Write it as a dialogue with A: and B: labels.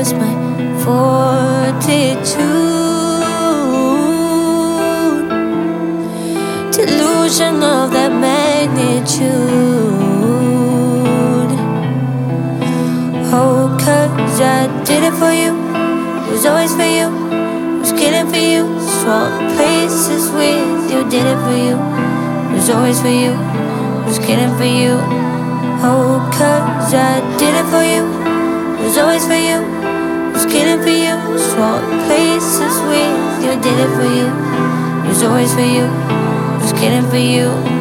A: was my fortitude. Delusion of that magnitude. Oh, cause I did it for you. It was always for you. It was killing for you. Swallowed places with you. Did it for you. It was always for you. It was killing for you. Oh, cause I did it for you. It was always for you killing for you. Swap places with you, did it for you, it was always for you, was killing for you.